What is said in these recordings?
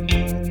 Bye.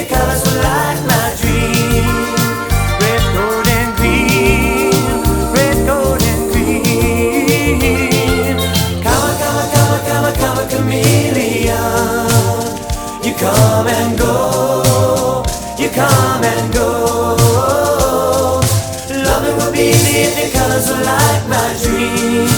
The colors my dream. Red, gold, and green. Red, gold, and green. Chameleon. You come and go. You come and go. Loving will be the colors were like my dream.